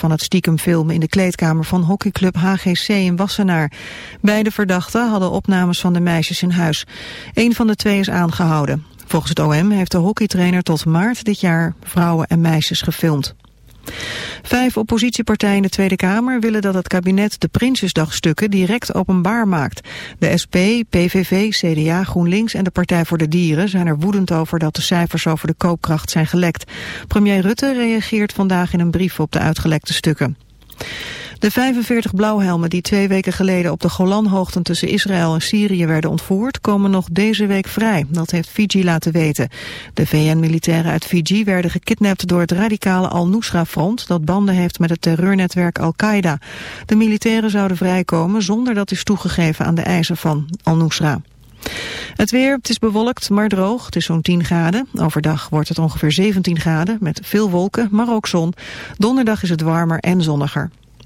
van het stiekem filmen in de kleedkamer van hockeyclub HGC in Wassenaar. Beide verdachten hadden opnames van de meisjes in huis. Een van de twee is aangehouden. Volgens het OM heeft de hockeytrainer tot maart dit jaar vrouwen en meisjes gefilmd. Vijf oppositiepartijen in de Tweede Kamer willen dat het kabinet de Prinsjesdagstukken direct openbaar maakt. De SP, PVV, CDA, GroenLinks en de Partij voor de Dieren zijn er woedend over dat de cijfers over de koopkracht zijn gelekt. Premier Rutte reageert vandaag in een brief op de uitgelekte stukken. De 45 blauwhelmen die twee weken geleden op de Golanhoogten tussen Israël en Syrië werden ontvoerd, komen nog deze week vrij. Dat heeft Fiji laten weten. De VN-militairen uit Fiji werden gekidnapt door het radicale Al-Nusra-front dat banden heeft met het terreurnetwerk Al-Qaeda. De militairen zouden vrijkomen zonder dat is toegegeven aan de eisen van Al-Nusra. Het weer, het is bewolkt, maar droog. Het is zo'n 10 graden. Overdag wordt het ongeveer 17 graden met veel wolken, maar ook zon. Donderdag is het warmer en zonniger.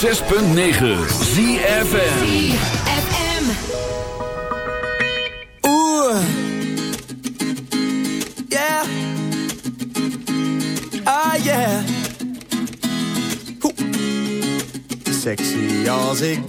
106.9 ah, Sexy als ik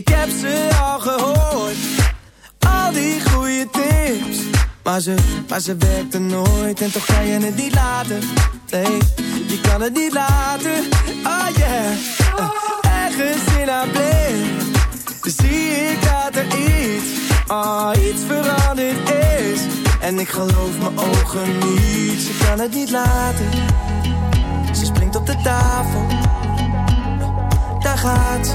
Ik heb ze al gehoord al die goede tips. Maar ze, maar ze werkte nooit en toch kan je het niet laten. Nee, je kan het niet laten. Oh yeah, uh, ergens in haar blik zie ik dat er iets, oh, iets veranderd is. En ik geloof mijn ogen niet, ze kan het niet laten. Ze springt op de tafel, daar gaat ze,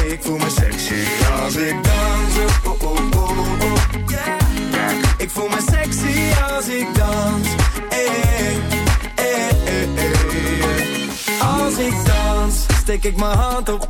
Ik voel me sexy als ik dans. Oh, oh, oh, yeah. Ik voel me sexy als ik dans. Hey, hey, hey. Als ik dans, steek ik mijn hand op.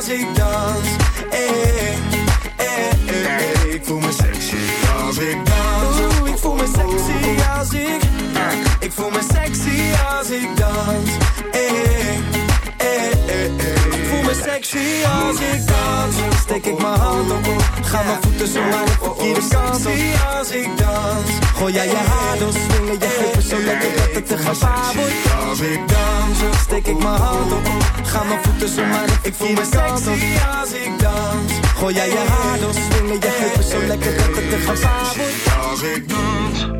als ik dans. Hey, hey, hey, hey. Ik voel me sexy als ik dans. Oeh, ik voel me sexy als ik... Ik sexy als ik dans. Steek ik mijn hand op. Ga mijn voeten zo maar de verkeerde kant op. als ik dans. Gooi jij je haar door, swingen je heupen zo lekker dat het te gevaar wordt. Als ik dans, steek ik mijn hand op. Ga mijn voeten zo maar de verkeerde kant op. als ik dans. Gooi jij je haar door, swingen je heupen zo lekker dat het te gevaar wordt. Als ik dans.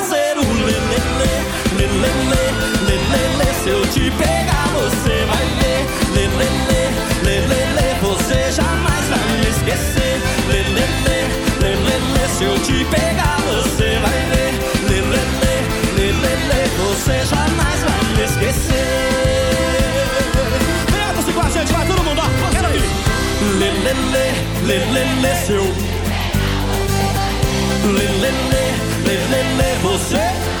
lê, lê, lê. Se eu te pegar, você vai ver. Lê, lê, lê. Você jamais vai me esquecer. Lê, lê, lê. Se eu te pegar, você vai ver. Lê, lê, lê. Você jamais vai me esquecer. Vem, você com a gente, vai todo mundo, ó. Quero ir. Lê, lê, lê, lê, lê, lê. Se eu... Lê, lê, lê, lê. Você...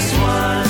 this one?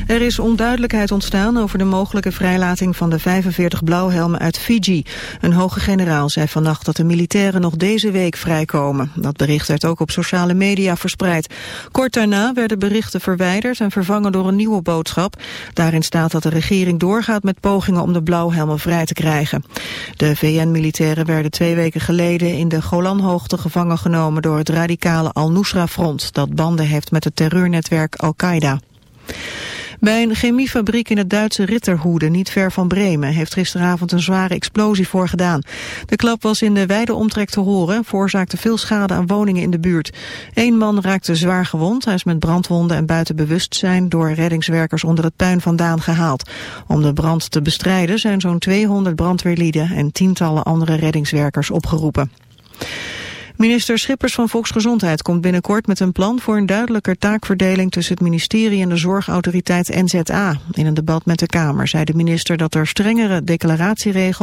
Er is onduidelijkheid ontstaan over de mogelijke vrijlating van de 45 blauwhelmen uit Fiji. Een hoge generaal zei vannacht dat de militairen nog deze week vrijkomen. Dat bericht werd ook op sociale media verspreid. Kort daarna werden berichten verwijderd en vervangen door een nieuwe boodschap. Daarin staat dat de regering doorgaat met pogingen om de blauwhelmen vrij te krijgen. De VN-militairen werden twee weken geleden in de Golanhoogte gevangen genomen door het radicale Al-Nusra-front dat banden heeft met het terreurnetwerk Al-Qaeda. Bij een chemiefabriek in het Duitse Ritterhoede, niet ver van Bremen, heeft gisteravond een zware explosie voorgedaan. De klap was in de wijde omtrek te horen en veroorzaakte veel schade aan woningen in de buurt. Eén man raakte zwaar gewond, hij is met brandwonden en buiten bewustzijn door reddingswerkers onder het puin vandaan gehaald. Om de brand te bestrijden zijn zo'n 200 brandweerlieden en tientallen andere reddingswerkers opgeroepen. Minister Schippers van Volksgezondheid komt binnenkort met een plan voor een duidelijker taakverdeling tussen het ministerie en de zorgautoriteit NZA. In een debat met de Kamer zei de minister dat er strengere declaratieregels